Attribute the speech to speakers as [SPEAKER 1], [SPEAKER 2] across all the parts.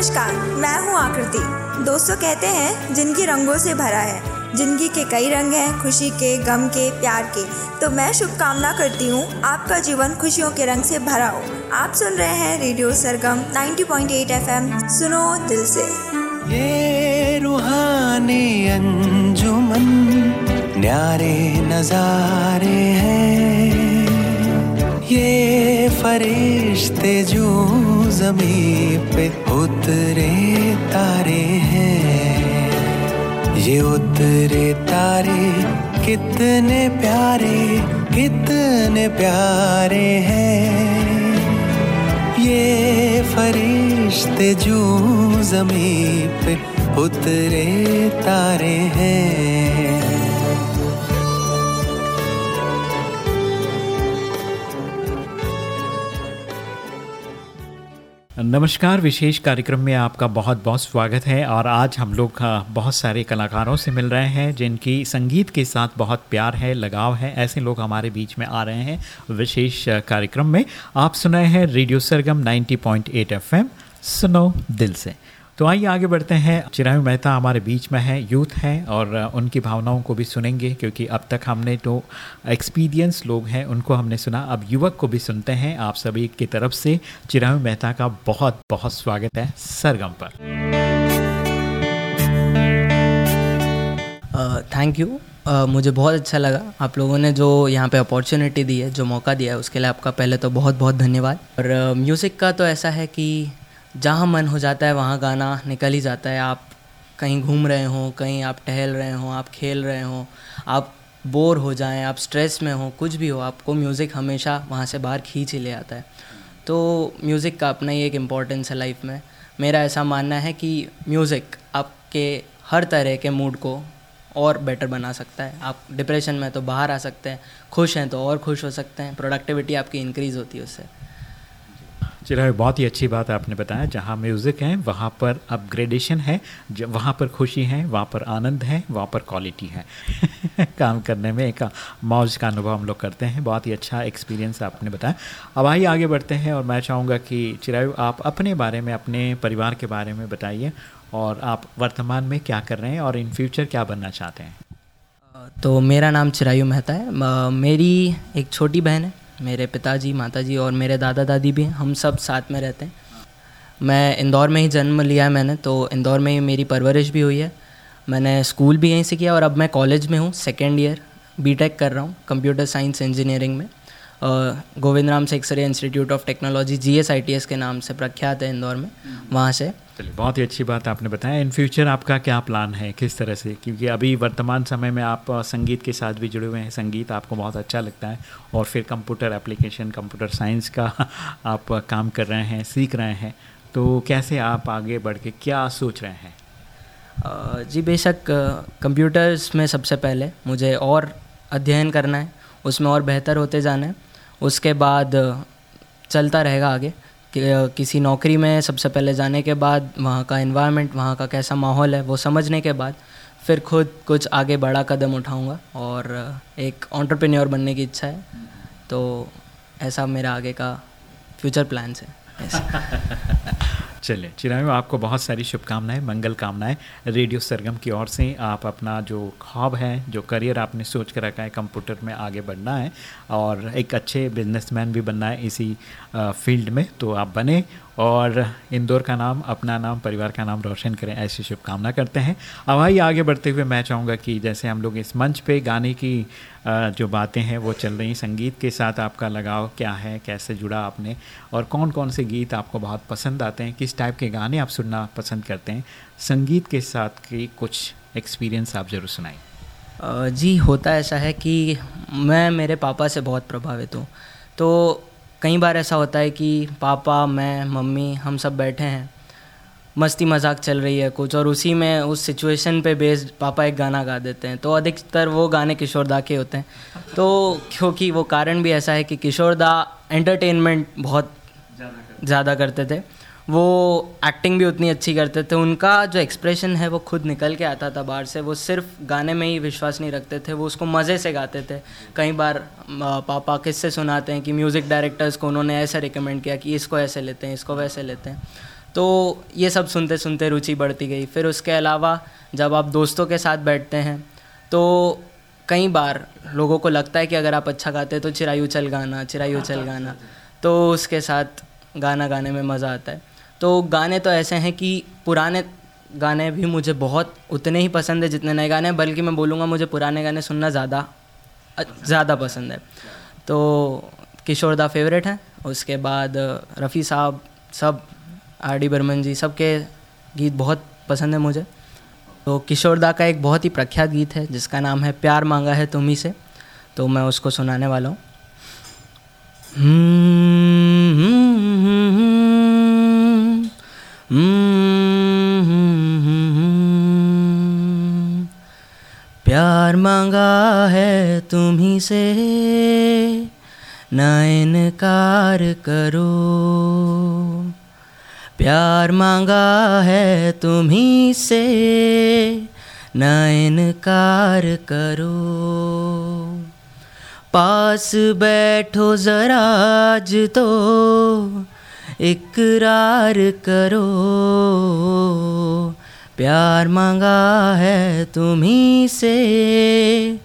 [SPEAKER 1] नमस्कार, मैं हूँ आकृति। दोस्तों कहते हैं, जिनकी रंगों से भरा है ज़िंदगी के कई रंग हैं, खुशी के, गम के, प्यार के। तो मैं शुभकामना करती हूँ, आपका जीवन खुशियों के रंग से भरा हो। आप सुन रहे हैं रेडियो सरगम 90.8 एफएम। सुनो दिल से।
[SPEAKER 2] ये रूहानी अंजुमन, न्यारे नजारे हैं। ये फरिश्ते जो जमी पे उतरे तारे हैं। ये उतरे तारे कितने प्यारे कितने प्यारे हैं। ये फरिश्ते जो जमी पे उतरे तारे हैं।
[SPEAKER 3] नमस्कार, विशेष कार्यक्रम में आपका बहुत बहुत स्वागत है और आज हम लोग बहुत सारे कलाकारों से मिल रहे हैं जिनकी संगीत के साथ बहुत प्यार है, लगाव है, ऐसे लोग हमारे बीच में आ रहे हैं विशेष कार्यक्रम में। आप सुनाए हैं रेडियो सरगम 90.8 एफएम। सुनो दिल से। तो आइए आगे बढ़ते हैं। चिरायु मेहता हमारे बीच में है यूथ हैं और उनकी भावनाओं को भी सुनेंगे क्योंकि अब तक हमने तो एक्सपीरियंस लोग हैं उनको हमने सुना। अब युवक को भी सुनते हैं आप सभी की तरफ़ से। चिरायु मेहता का बहुत बहुत स्वागत है सरगम पर।
[SPEAKER 4] थैंक uh, यू uh, मुझे बहुत अच्छा लगा। आप लोगों ने जो यहाँ पे अपॉर्चुनिटी दी है जो मौका दिया है उसके लिए आपका पहले तो बहुत बहुत धन्यवाद। और म्यूज़िक uh, का तो ऐसा है कि जहाँ मन हो जाता है, वहाँ गाना निकल ही जाता है। आप कहीं घूम रहे हों, कहीं आप टहल रहे हों, आप खेल रहे हों, आप बोर हो जाएँ, आप स्ट्रेस में हो, कुछ भी हो, आपको म्यूज़िक हमेशा वहाँ से बाहर खींच ही ले आता है। तो म्यूज़िक का अपना ही एक इम्पॉर्टेंस है लाइफ में। मेरा ऐसा मानना है कि म्यूज़िक आपके हर तरह के मूड को और बेटर बना सकता है। आप डिप्रेशन में तो बाहर आ सकते हैं, खुश हैं तो और खुश हो सकते हैं प्रोडक्टिविटी आपकी इंक्रीज़ होती है उससे।
[SPEAKER 3] चलो बहुत ही अच्छी बात आपने बताया, जहाँ म्यूज़िक है, वहाँ पर अपग्रेडेशन है वहाँ पर खुशी है, वहाँ पर आनंद है, वहाँ पर क्वालिटी है। काम करने में एक मौज का अनुभव हम लोग करते हैं, बहुत ही अच्छा एक्सपीरियंस आपने बताया। अब आइए आगे बढ़ते हैं और मैं चाहूँगा कि चिरायु, आप अपने बारे में, अपने परिवार के बारे में बताइए और आप वर्तमान में क्या कर रहे हैं और इन फ्यूचर क्या बनना चाहते हैं?
[SPEAKER 4] तो मेरा नाम चिरायु मेहता है। मेरी एक छोटी बहन है। मेरे पिताजी, माताजी और मेरे दादा दादी भी हैं हम सब साथ में रहते हैं। मैं इंदौर में ही जन्म लिया है मैंने तो इंदौर में ही मेरी परवरिश भी हुई है। मैंने स्कूल भी यहीं से किया और अब मैं कॉलेज में हूँ सेकेंड ईयर बीटेक कर रहा हूँ कंप्यूटर साइंस इंजीनियरिंग में। Govind Ram Seksaria institute of technology G S I T S के नाम से प्रख्यात है इंदौर में वहाँ से।
[SPEAKER 3] चलिए बहुत ही अच्छी बात आपने बताया। इन फ्यूचर आपका क्या प्लान है किस तरह से? क्योंकि अभी वर्तमान समय में आप संगीत के साथ भी जुड़े हुए हैं। संगीत आपको बहुत अच्छा लगता है और फिर कंप्यूटर एप्लीकेशन कंप्यूटर साइंस का आप काम कर रहे हैं सीख रहे हैं। तो कैसे आप आगे बढ़ के क्या सोच रहे हैं?
[SPEAKER 4] जी बेशक कंप्यूटर्स में सबसे पहले मुझे और अध्ययन करना है उसमें और बेहतर होते जाना है। उसके बाद चलता रहेगा आगे। कि, किसी नौकरी में सबसे पहले जाने के बाद वहाँ का इन्वायरमेंट वहाँ का कैसा माहौल है वो समझने के बाद फिर खुद कुछ आगे बड़ा कदम उठाऊँगा। और एक ऑन्टरप्रेन्योर बनने की इच्छा है। तो ऐसा मेरा आगे का फ्यूचर प्लान्स है।
[SPEAKER 3] चलिए चिरायु, आपको बहुत सारी शुभकामनाएँ, मंगल कामनाएँ। रेडियो सरगम की ओर से आप अपना जो ख्वाब है, जो करियर आपने सोच कर रखा है, कंप्यूटर में आगे बढ़ना है और एक अच्छे बिजनेसमैन भी बनना है इसी फ़ील्ड में तो आप बने और इंदौर का नाम, अपना नाम, परिवार का नाम रोशन करें, ऐसी शुभकामना करते हैं। अब आइए आगे बढ़ते हुए मैं चाहूँगा कि जैसे हम लोग इस मंच पे गाने की जो बातें हैं, वो चल रही संगीत के साथ आपका लगाव क्या है, कैसे जुड़ा आपने, और कौन कौन से गीत आपको बहुत पसंद आते हैं, किस टाइप के गाने आप सुनना पसंद करते हैं, संगीत के साथ की कुछ एक्सपीरियंस आप ज़रूर सुनाई
[SPEAKER 4] जी, होता ऐसा है कि मैं, मेरे पापा से बहुत प्रभावित हूँ। तो कई बार ऐसा होता है कि पापा मैं मम्मी हम सब बैठे हैं मस्ती मज़ाक चल रही है कुछ और उसी में उस सिचुएशन पे बेस्ड पापा एक गाना गा देते हैं। तो अधिकतर वो गाने किशोर दा के होते हैं। तो क्योंकि वो कारण भी ऐसा है कि किशोर दा एंटरटेनमेंट बहुत ज़्यादा करते थे। वो एक्टिंग भी उतनी अच्छी करते थे। उनका जो एक्सप्रेशन है, वो खुद निकल के आता था बाहर से। वो सिर्फ़ गाने में ही विश्वास नहीं रखते थे। वो उसको मज़े से गाते थे। कई बार पापा किससे सुनाते हैं कि म्यूज़िक डायरेक्टर्स को उन्होंने ऐसे रिकमेंड किया कि इसको ऐसे लेते हैं, इसको वैसे लेते हैं। तो ये सब सुनते सुनते रुचि बढ़ती गई। फिर उसके अलावा, जब आप दोस्तों के साथ बैठते हैं तो कई बार लोगों को लगता है कि अगर आप अच्छा गाते हैं तो चिरायु चल गाना, चिरायु चल गाना। तो उसके साथ गाना गाने में मज़ा आता है। तो गाने तो ऐसे हैं कि पुराने गाने भी मुझे बहुत उतने ही पसंद है जितने नए गाने बल्कि मैं बोलूँगा मुझे पुराने गाने सुनना ज़्यादा ज़्यादा पसंद है। तो किशोर दा फेवरेट हैं, उसके बाद रफ़ी साहब, सब, आर डी बर्मन जी, सबके गीत बहुत पसंद है मुझे। तो किशोर दा का एक बहुत ही प्रख्यात गीत है, जिसका नाम है प्यार मांगा है तुम्ही से तो मैं उसको सुनाने वाला हूँ। प्यार मांगा है तुम्ही से, न इनकार करो। प्यार मांगा है तुम्ही से, न इनकार करो। पास बैठो जरा आज तो इकरार करो। प्यार मांगा है तुम्ही से,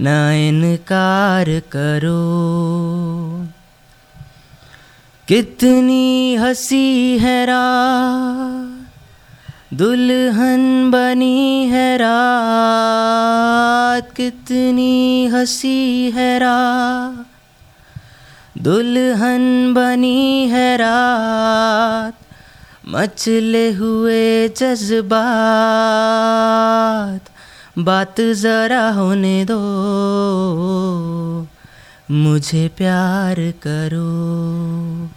[SPEAKER 4] न इनकार करो। कितनी हँसी है रात, दुल्हन बनी है रात। कितनी हँसी है रात, दुल्हन बनी है रात। मचले हुए जज्बात, बात ज़रा होने दो। मुझे प्यार करो,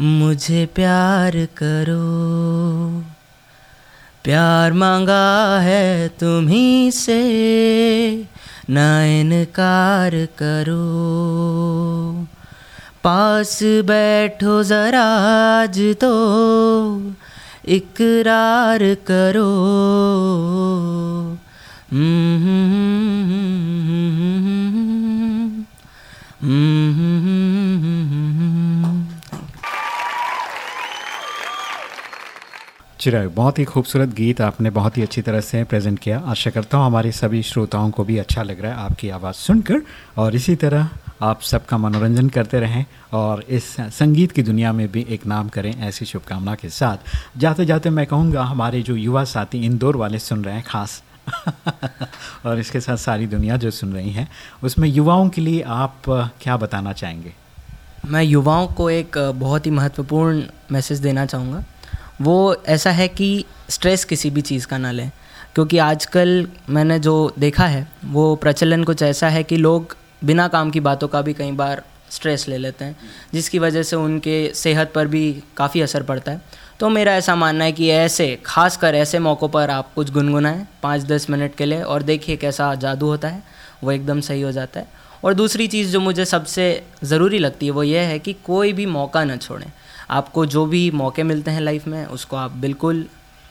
[SPEAKER 4] मुझे प्यार करो। प्यार मांगा है तुम्ही से, न इनकार करो। पास बैठो जरा आज तो इकरार करो।
[SPEAKER 3] चिराग, बहुत ही खूबसूरत गीत आपने बहुत ही अच्छी तरह से प्रेजेंट किया। आशा करता हूँ हमारे सभी श्रोताओं को भी अच्छा लग रहा है आपकी आवाज़ सुनकर। और इसी तरह आप सबका मनोरंजन करते रहें और इस संगीत की दुनिया में भी एक नाम करें ऐसी शुभकामना के साथ। जाते जाते मैं कहूँगा, हमारे जो युवा साथी इंदौर वाले सुन रहे हैं, ख़ास और इसके साथ सारी दुनिया जो सुन रही हैं, उसमें युवाओं के लिए आप क्या बताना चाहेंगे?
[SPEAKER 4] मैं युवाओं को एक बहुत ही महत्वपूर्ण मैसेज देना चाहूँगा। वो ऐसा है कि स्ट्रेस किसी भी चीज़ का ना लें, क्योंकि आजकल मैंने जो देखा है, वो प्रचलन कुछ ऐसा है कि लोग बिना काम की बातों का भी कई बार स्ट्रेस ले लेते हैं, जिसकी वजह से उनके सेहत पर भी काफ़ी असर पड़ता है। तो मेरा ऐसा मानना है कि ऐसे खास कर ऐसे मौक़ों पर आप कुछ गुनगुनाएँ पाँच दस मिनट के लिए और देखिए कैसा जादू होता है, वो एकदम सही हो जाता है। और दूसरी चीज़ जो मुझे सबसे ज़रूरी लगती है वो ये है कि कोई भी मौका ना छोड़ें। आपको जो भी मौके मिलते हैं लाइफ में, उसको आप बिल्कुल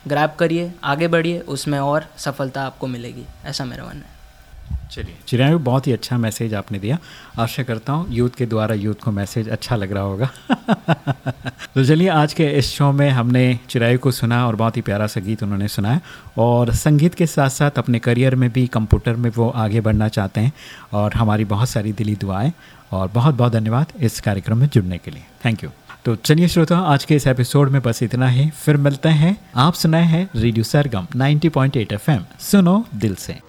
[SPEAKER 4] ग्रैब करिए, आगे बढ़िए, उसमें और सफलता आपको मिलेगी, ऐसा मेरा मानना है।
[SPEAKER 3] चलिए। चिरायु, बहुत ही अच्छा मैसेज आपने दिया। आशा करता हूँ यूथ के द्वारा यूथ को मैसेज अच्छा लग रहा होगा। तो चलिए, आज के इस शो में हमने चिरायु को सुना और बहुत ही प्यारा सा गीत उन्होंने सुनाया। और संगीत के साथ साथ अपने करियर में भी कंप्यूटर में वो आगे बढ़ना चाहते हैं और हमारी बहुत सारी दिली दुआएँ और बहुत बहुत धन्यवाद इस कार्यक्रम में जुड़ने के लिए। थैंक यू तो चलिए, श्रोता, आज के इस एपिसोड में बस इतना ही। फिर मिलते हैं। आप सुनाए हैं रेडियो सरगम 90.8 एफएम सुनो दिल से।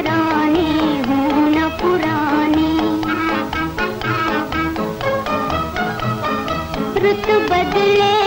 [SPEAKER 5] बदले